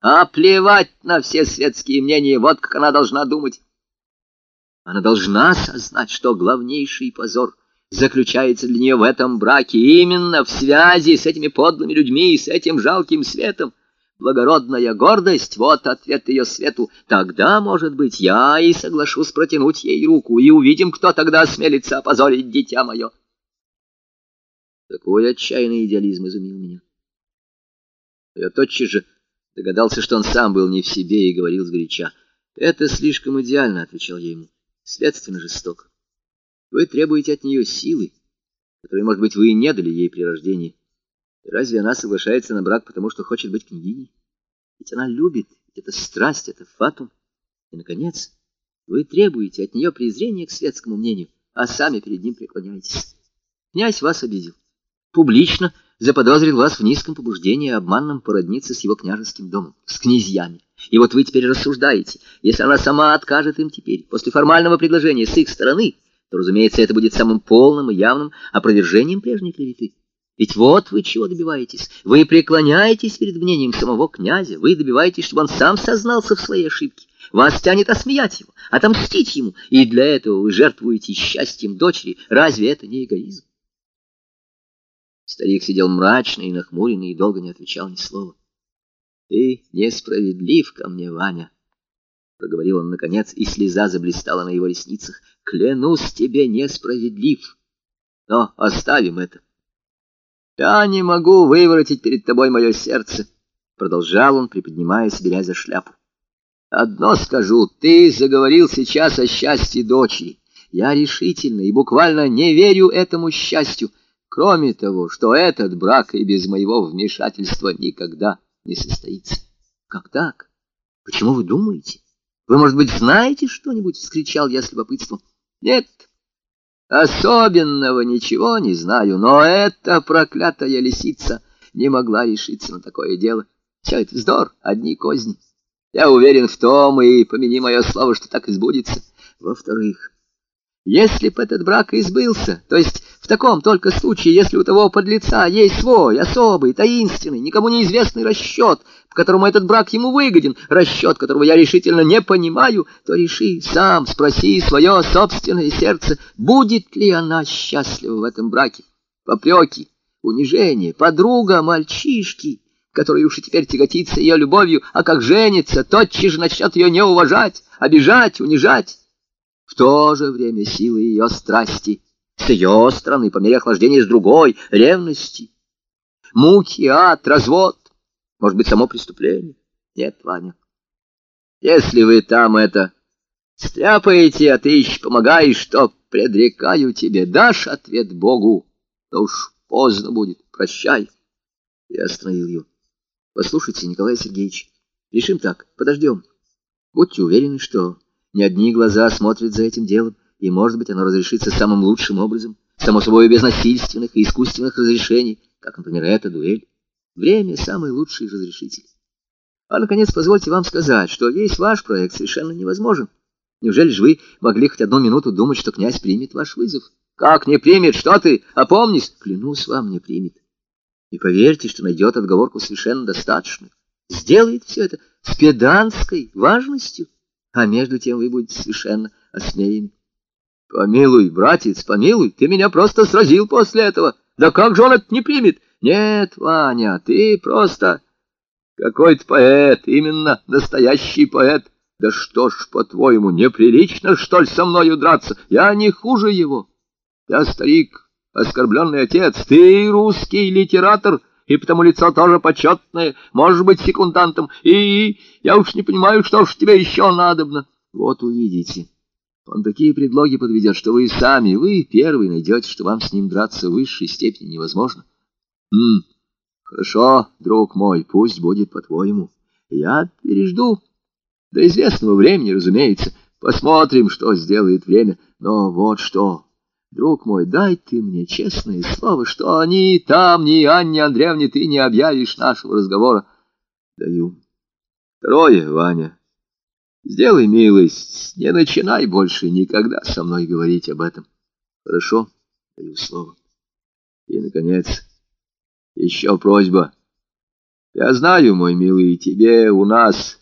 А плевать на все светские мнения, вот как она должна думать. Она должна осознать, что главнейший позор заключается для нее в этом браке, именно в связи с этими подлыми людьми и с этим жалким светом. Благородная гордость — вот ответ ее свету. Тогда, может быть, я и соглашусь протянуть ей руку, и увидим, кто тогда осмелится опозорить дитя мое. Такой отчаянный идеализм изумил меня. Я тотчас же догадался, что он сам был не в себе и говорил сгоряча. «Это слишком идеально», — отвечал я ему, — «следственно жестоко. Вы требуете от нее силы, которой, может быть, вы и не дали ей при рождении. И разве она соглашается на брак, потому что хочет быть княгиней? Ведь она любит, ведь это страсть, это фатум. И, наконец, вы требуете от нее презрения к светскому мнению, а сами перед ним преклоняетесь. Князь вас обидел. Публично заподозрил вас в низком побуждении обманном породниться с его княжеским домом, с князьями. И вот вы теперь рассуждаете, если она сама откажет им теперь, после формального предложения с их стороны, то, разумеется, это будет самым полным и явным опровержением прежней клеветы. Ведь вот вы чего добиваетесь. Вы преклоняетесь перед мнением самого князя, вы добиваетесь, чтобы он сам сознался в своей ошибке. Вас тянет осмеять его, отомстить ему, и для этого вы жертвуете счастьем дочери. Разве это не эгоизм? Старик сидел мрачный и нахмуренный и долго не отвечал ни слова. — Ты несправедлив ко мне, Ваня, — проговорил он наконец, и слеза заблистала на его ресницах. — Клянусь тебе, несправедлив. Но оставим это. Я не могу выворотить перед тобой мое сердце, — продолжал он, приподнимаясь, беря за шляпу. Одно скажу, ты заговорил сейчас о счастье дочери. Я решительно и буквально не верю этому счастью, кроме того, что этот брак и без моего вмешательства никогда не состоится. Как так? Почему вы думаете? Вы, может быть, знаете что-нибудь? — вскричал я с любопытством. — Нет, особенного ничего не знаю, но эта проклятая лисица не могла решиться на такое дело. Все это вздор, одни козни. Я уверен в том, и помяни мое слово, что так и сбудется. Во-вторых, если бы этот брак избылся, то есть в таком только случае, если у того подлеца есть свой, особый, таинственный, никому неизвестный расчет, по которому этот брак ему выгоден, расчет, которого я решительно не понимаю, то реши сам, спроси свое собственное сердце, будет ли она счастлива в этом браке. Попреки, унижение, подруга мальчишки, который уж и теперь тяготится ее любовью, а как женится, тотчас же начнет ее не уважать, обижать, унижать. В то же время силы ее страсти с ее стороны, по мере охлаждения с другой, ревности, муки, ад, развод, может быть, само преступление. Нет, Ваня, если вы там это стряпаете, а ты еще помогаешь, то предрекаю тебе, дашь ответ Богу, то уж поздно будет, прощай. Я остановил ее. Послушайте, Николай Сергеевич, решим так, подождем. Будьте уверены, что не одни глаза смотрят за этим делом, и, может быть, оно разрешится самым лучшим образом, само собой без насильственных и искусственных разрешений, как, например, эта дуэль. Время — самый лучший разрешитель. А, наконец, позвольте вам сказать, что весь ваш проект совершенно невозможен. Неужели же вы могли хоть одну минуту думать, что князь примет ваш вызов? Как не примет? Что ты? Опомнись! Клянусь вам, не примет. И поверьте, что найдет отговорку совершенно достаточную. Сделает все это с педанской важностью а между тем вы будете совершенно осмеяны. Помилуй, братец, помилуй, ты меня просто сразил после этого. Да как же он это не примет? Нет, Ваня, ты просто какой-то поэт, именно настоящий поэт. Да что ж, по-твоему, неприлично, что ли, со мною драться? Я не хуже его. Я старик, оскорбленный отец, ты русский литератор, и потому лицо тоже почетное, может быть секундантом, и я уж не понимаю, что ж тебе еще надобно. Вот увидите. Он такие предлоги подведет, что вы сами, вы первый найдете, что вам с ним драться в высшей степени невозможно. Хм, хорошо, друг мой, пусть будет по-твоему. Я пережду. До известного времени, разумеется. Посмотрим, что сделает время. Но вот что... Друг мой, дай ты мне честное слово, что ни там, ни Анне Андреевне ты не объявишь нашего разговора. Даю. Второе, Ваня. Сделай милость, не начинай больше никогда со мной говорить об этом. Хорошо? Даю слово. И, наконец, еще просьба. Я знаю, мой милый, тебе у нас